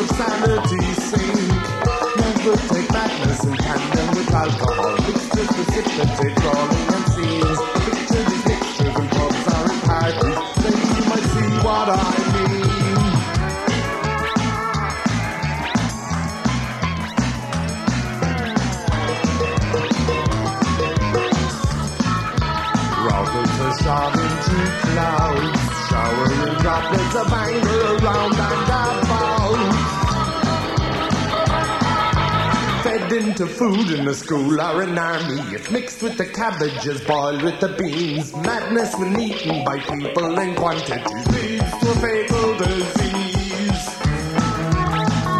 of sanity sink. Never take madness in tandem with alcohol, mixtures precipitate brawling and scenes. Picture these mixtures in pubs or in parties, then you might see what I mean. Rockets are shot into clouds, showering droplets of anger Into food in the school are an army, it's mixed with the cabbages, boiled with the beans. Madness when eaten by people in quantities leads to fatal disease.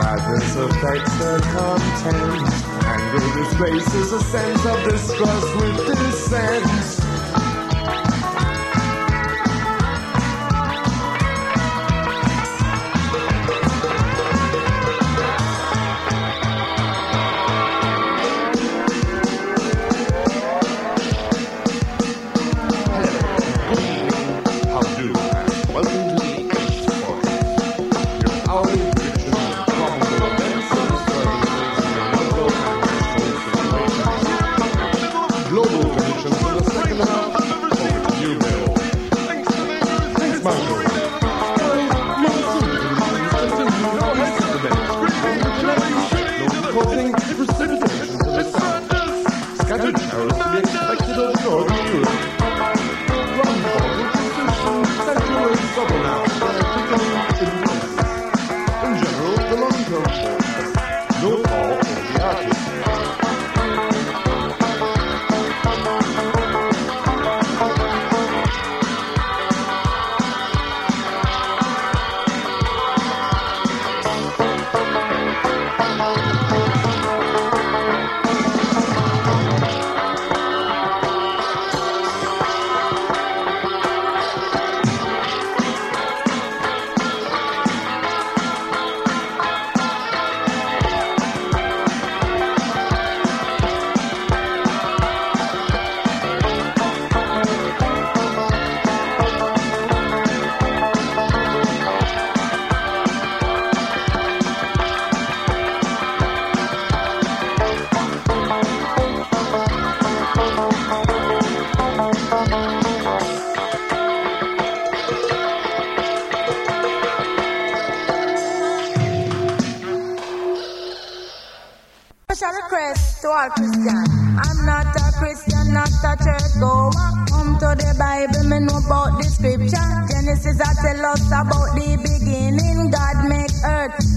Madness affects the content. Anger displaces a sense of distrust with dissent. About the beginning. God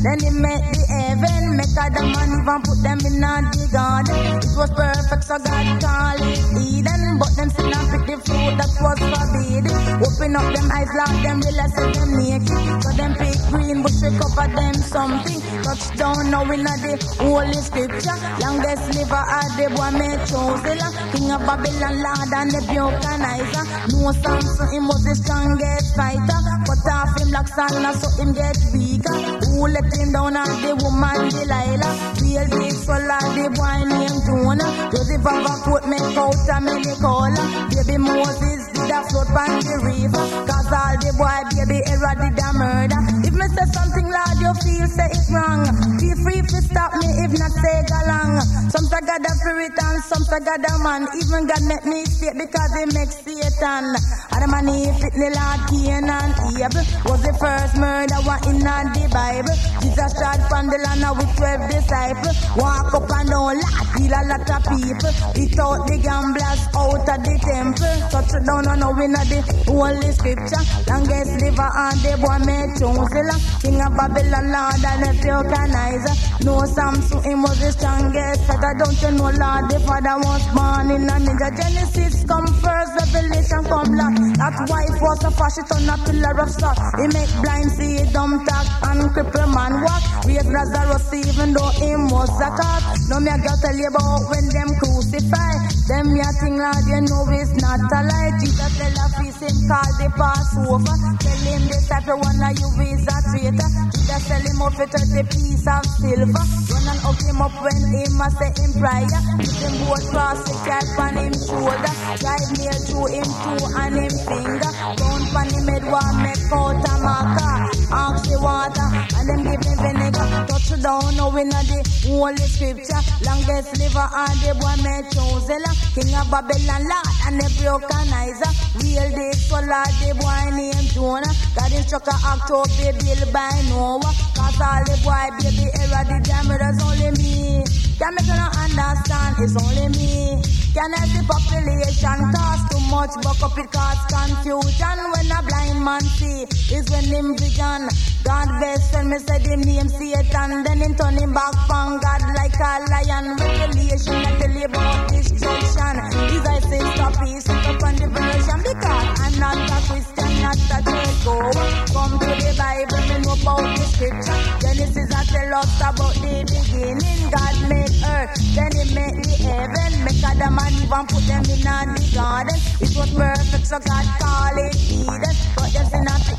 then he make the heaven. Make Adam and even put them in a the garden. It was perfect, so God called it Eden. But them still not pick the fruit that was forbidden. Open up them eyes, Lord, them realize that them naked. So them pick green bush, we cover them something. Touchdown now in the holy scripture. Youngest liver are the boy me chosen. King of Babylon, Lord and the Buchanizer. No Samson, him was the strongest fighter. Cut off him like Saul, so him get weaker. Who let him down and the woman Delilah. Real big so like the boy named Jonah. Joseph have a coat make out a many color. Baby Moses did a float by the river. Cause all the boy baby Herod did a murder. Say something loud, you feel say it's wrong. Feel free to stop me if not go along. Some say God a spirit and some say God a man. Even God make me state because he makes Satan. Adam and Eve, it the Lord Cain and Abel. Was the first murder one in the Bible. Jesus tried from the land with twelve disciples. Walk up and down, lot, kill a lot of people. He out the gamblers out of the temple. Touch down on now in the holy scripture. Longest liver and the boy made chosen. King of Babylon, Lord and the Buchanizer. No Samson, him was the strongest. I don't you know, Lord, the father was born in a ninja. Genesis come first, Revelation come last. That wife was a fascist on a pillar of salt. He make blind see, dumb talk, and cripple man walk. Raise Lazarus even though him was a cop. No me I got tell you about when them crucify. Them ya thing Lord, you know it's not a lie. Jesus tell a feast him call the Passover. Tell him this type of one of you is a traitor. Jesus tell him off for 30 piece of silver. Run and hug him up when him a say in prayer. Put him both cross the cap on him shoulder. Drive nail through him two and him finger. Down pan him head one make out a marker. Ask the water and them give him vinegar. Touch down now in the holy scripture. Longest liver and the boy may choose King of Babylon Lord and the vulcanizer. Real day so Lord the boy named Jonah. God instruct a act to be built by Noah. Cause all the boy baby error the damage that's only me. Can make not understand it's only me. Can help the population cause too much buck up it cause confusion when a blind man see is when him vision. God best when me say him name Satan then him turn him back from God like a lion. Revelation I tell you about destruction. These I say stop peace up on the version because I'm not a Christian, not a Jacob. Come to the Bible, me know about the scripture. Genesis I tell us about the beginning. God made earth, then he made the heaven. Make Adam and even put them in the garden. It was perfect, so God call it Eden.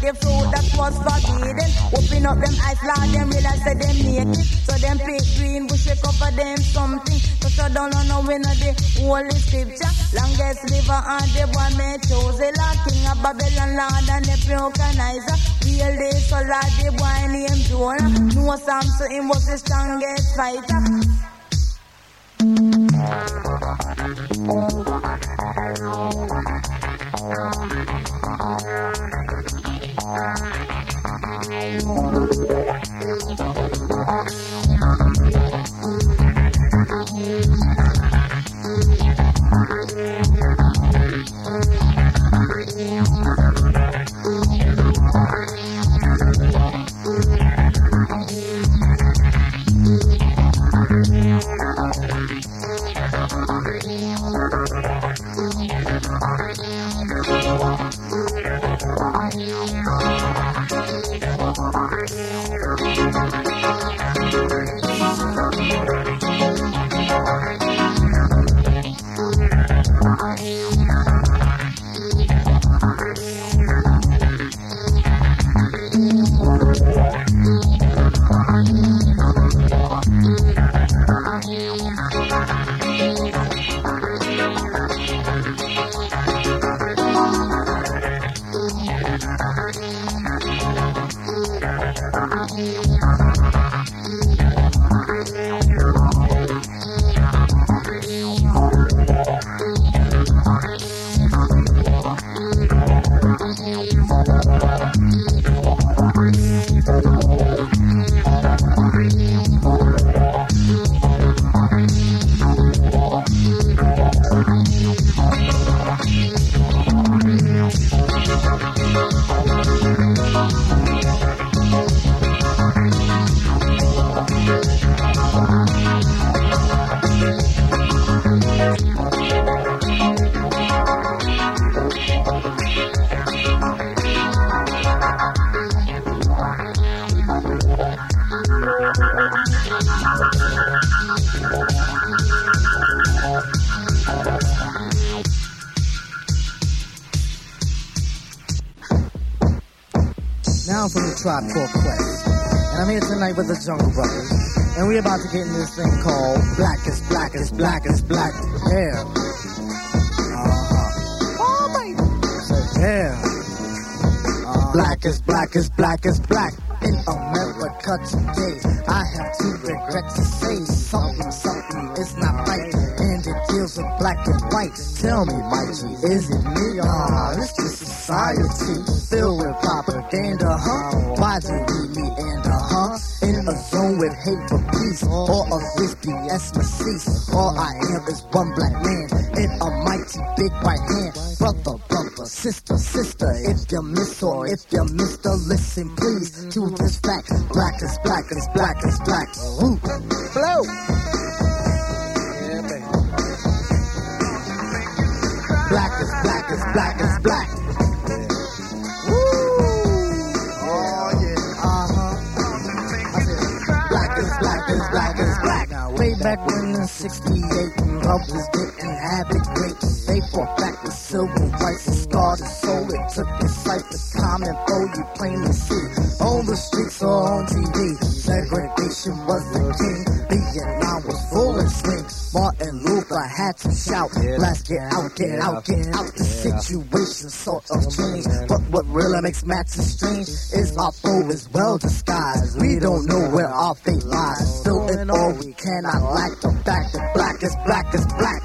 The fruit that was forbidden. Open up them eyes, Lord, them realize that them naked. So them pick green, we shake for them something. So so don't know when the holy scripture. Longest liver and the boy may choose a Lord, King of Babylon, Lord, and the pre-organizer. Real day, so Lord, the boy named Jonah. No Samson, him was the strongest fighter. Now We're about to get in this thing called Black is Black is Black is Black Hair. Uh-huh. Oh, baby. So, yeah. Uh, black is black is black is black. In America today, I have to regret to say something, something is not right. And it deals with black and white. Tell me, my G, is it me? Ah, this is society filled with propaganda, huh? Why do we meet and uh? In a zone with hate for peace, of this BS must cease. All I am is one black man in a mighty big white hand. Brother, brother, sister, sister. If you miss or if you mister, listen please to this fact. Black is black is black is black. Ooh. Blow. Black is black is black is black. Back when in 68, brothers didn't have it great. They fought back with civil rights and scarred his soul. It took his sight to common foe, you plainly see. On the streets or on TV, segregation was the king. Vietnam was full of swing. Martin Luther had to shout, let's get out, get out, get out. The situation sort of changed. But what really makes matters strange is our foe is well disguised. We don't know where our fate lies. Still in all we cannot lack the fact that black is black is black.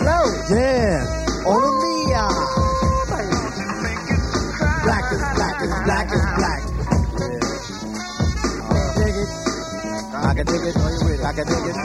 No, yeah, on I can dig it. I can dig it.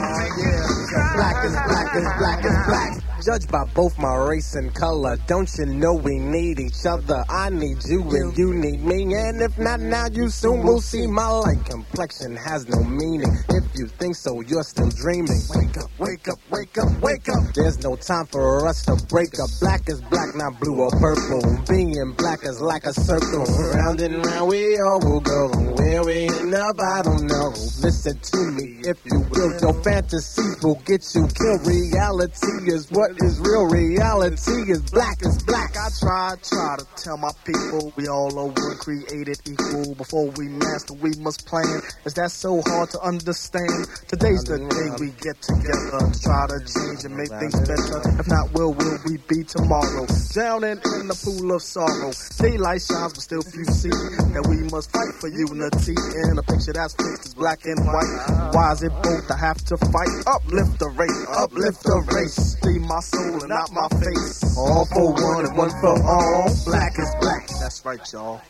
Black is black is black is black. Judged by both my race and color, don't you know we need each other? I need you and you need me, and if not now, you soon will see my light complexion has no meaning. If you think so, you're still dreaming. Wake up, wake up, wake up, wake up. There's no time for us to break up. Black is black, not blue or purple. Being black is like a circle. Round and round we all will go. Where we end up, I don't know. Listen to me, if you will. Your fantasies will get you killed. Reality is what is real. Reality is black is black. I try, try to tell my people we all are one created equal. Before we master, we must plan. Is that so hard to understand? Today's the day we get together to try to change and make things better. If not, where will we be tomorrow? Drowning in the pool of sorrow. Daylight shines, but still few see that we must fight for unity in a picture that's fixed as black and white. Why is it both I have to fight? Uplift the race, uplift the race. See my soul and not my face. All for one and one for all. Black is black. That's right, y'all.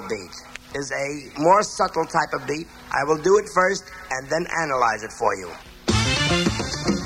beat is a more subtle type of beat. I will do it first and then analyze it for you.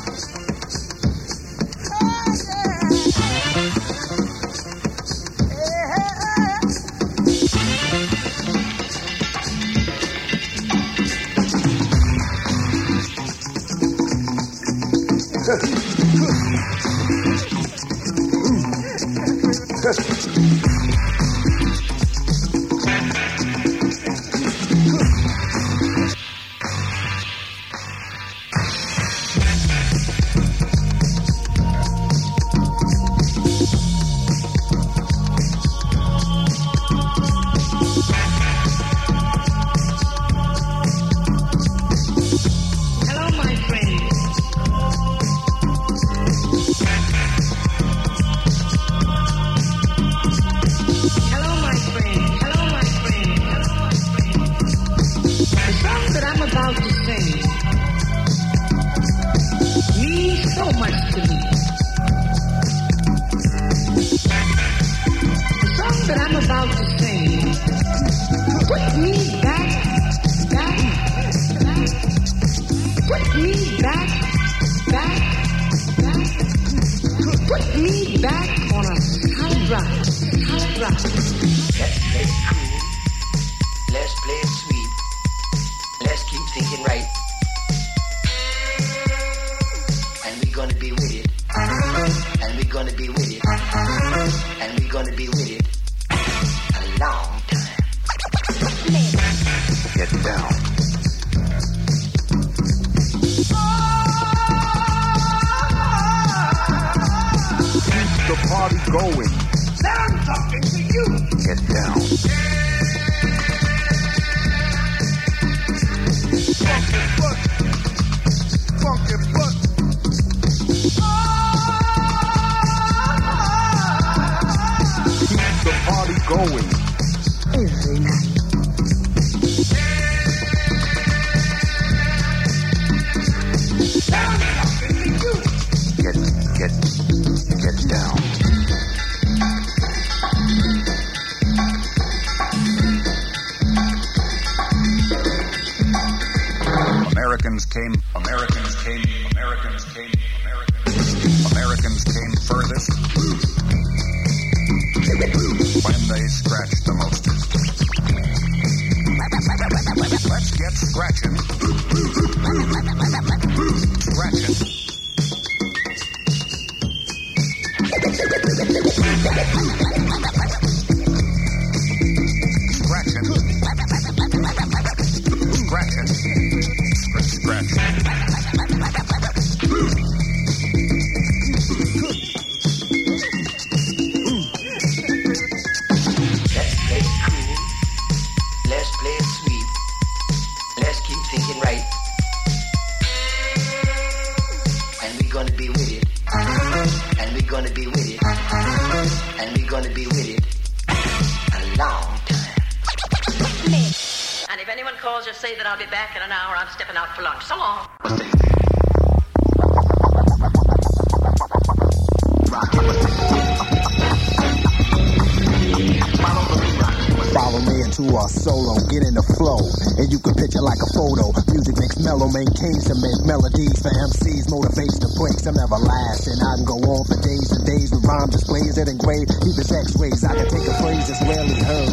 And rhyme displays that engrave as X-rays. I can take a phrase that's rarely heard,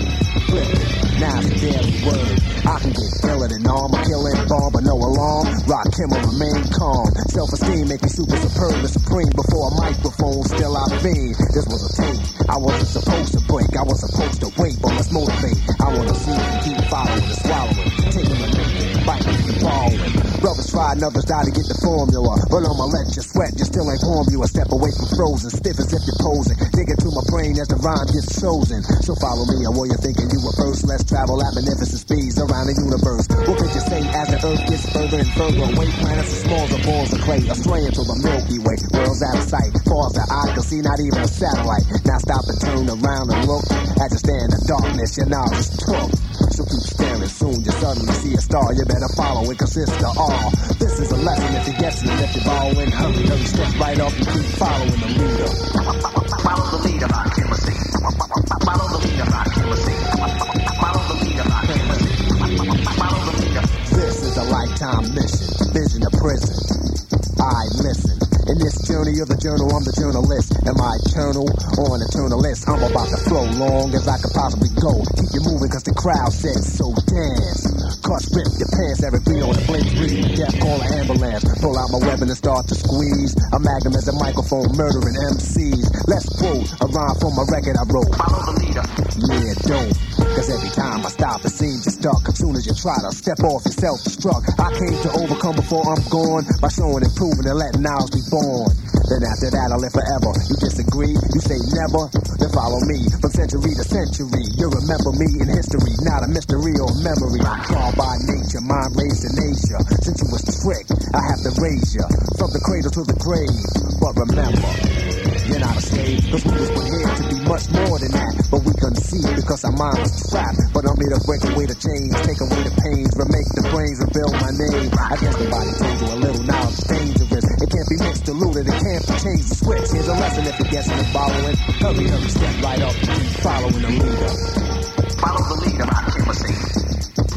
now it's a daily word. I can get iller than armor, killing bomb, but no alarm. Rock him or remain calm. Self-esteem make me super superb and supreme. Before a microphone, still I fiend. This was a tape. I wasn't supposed to break. I was supposed to wait, but let's motivate. I wanna see you keep following and swallowing, taking biting the following. Brothers try others die to get the formula, but I'ma let you sweat. You still ain't form you a step away from frozen, stiff as if you're posing. Dig into my brain as the rhyme gets chosen. So follow me, and while you're thinking you were first, let's travel at magnificent speeds around the universe. What could you say as the earth gets further and further away? Planets as small as balls of clay, astray into the Milky Way. World's out of sight, far as the eye can see, not even a satellite. Now stop and turn around and look. As you stand in darkness, your knowledge took. So keep staring, soon you suddenly see a star. You better follow it, cause it's the all. This is a lesson if you're guessing, if you're following. Hurry, hurry, step right up and keep following the leader. Follow the leader, can see. Follow the leader, can see. Follow the leader, can see. Follow the leader. This is a lifetime mission, vision of prison. I listen. In this journey of the journal, I'm the journalist. Am I eternal or an eternalist? I'm about to flow long as I could possibly go. Keep you moving cause the crowd says so dance. Cuss, rip your pants, every beat on the blade breathe. Death call an ambulance. Pull out my weapon and start to squeeze. A magnum as a microphone, murdering MCs. Let's quote a rhyme from a record I wrote. Follow the leader. Yeah, don't. Cause every time I stop, it seems you're stuck. As soon as you try to step off, you're self-destruct. I came to overcome before I'm gone by showing and proving and letting ours be born. Then after that, I'll live forever. You disagree? You say never? Then follow me from century to century. You'll remember me in history, not a mystery or memory. I'm called by nature, mind raised in Asia. Since you was tricked, I have to raise you from the cradle to the grave. But remember, you're not a slave, cause we was here to be much more than that. But we couldn't see because our mind was trapped. But I'm here to break away the chains, take away the pains, remake the brains, rebuild my name. I guess the body change you a little, now it's dangerous. It can't be mixed, diluted, it can't be changed, the switch. Here's a lesson if you're guessing and following. Hurry, hurry, step right up, keep following the leader. Follow the leader, I can see.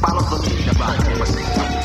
Follow the leader, I can see.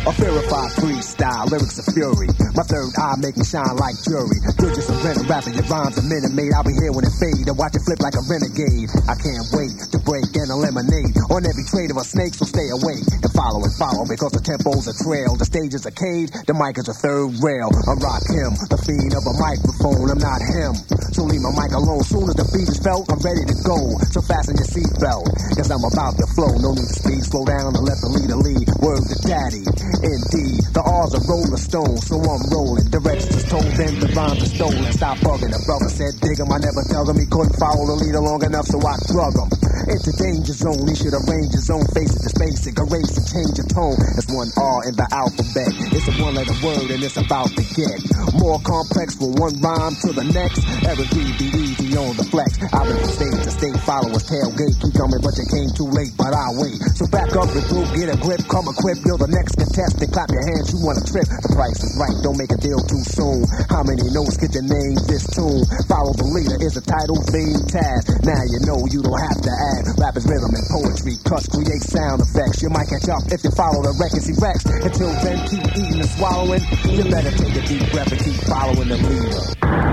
A verified freestyle, lyrics of fury. My third eye make me shine like jury. You're just a rental rapper, your rhymes a minute made. I'll be here when it fade and watch it flip like a renegade. I can't wait to break and eliminate on every trade of a snake, so stay awake and follow and follow because the tempo's a trail. The stage is a cage, the mic is a third rail. I rock him, the fiend of a microphone. I'm not him, so leave my mic alone. Soon as the beat is felt, I'm ready to go. So fasten your seatbelt, cause I'm about to flow. No need to speed, slow down and let the leader lead. Word to daddy. Indeed, the R's are rolling stone, so I'm rolling. The register's told them the rhymes are stolen. Stop bugging. The brother said, dig him. I never tell him he couldn't follow the leader long enough, so I drug him. Into danger zone, he should arrange his own face. It's basic, erase and change your tone. It's one R in the alphabet. It's a one letter word and it's about to get more complex from one rhyme to the next. Every B, on the flex. I've been from state to state, followers tailgate. Keep coming, but you came too late, but I wait. So back up the group, get a grip, come equipped. You're the next contestant. Clap your hands, you want a trip. The price is right, don't make a deal too soon. How many notes get your name this tune? Follow the leader is a title theme task. Now you know you don't have to add. Rap is rhythm and poetry. Cuts create sound effects. You might catch up if you follow the records he wrecks. Until then, keep eating and swallowing. You better take a deep breath and keep following the leader.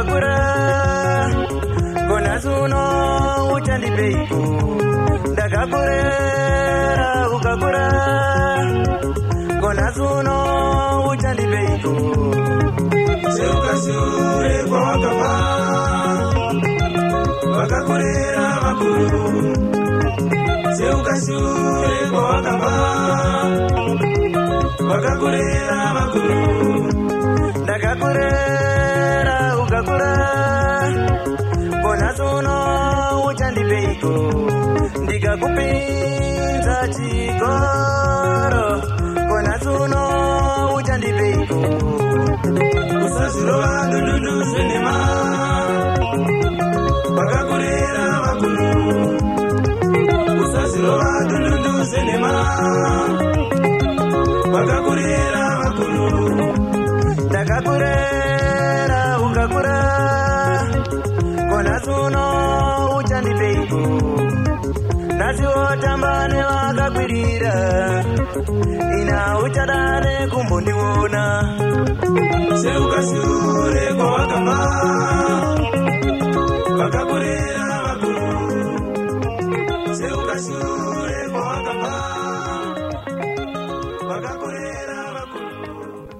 ndakakura konhasi uno uchandipeipo ndakakurera ukakura. Konhasi uno uchandipeipo seukasure kwawakabva vakakurera vakuru. Seukashure kwawakabva vakakurera vakuru. Ndakakurera kure bona suno uchandipeiko ndikakupinza chikoro. Bona suno uchandipeiko usazvirova dundudu zvinema vakakurera vakunu usazvirova dundudu zvinema vakakurera vakunu ndakakurera ukakura kona tsuno uchandipeiko nasiwotamba nevakakwirira ina uchadane kumbondiona seukashure kwawakabva vakakurera vakuru seukashure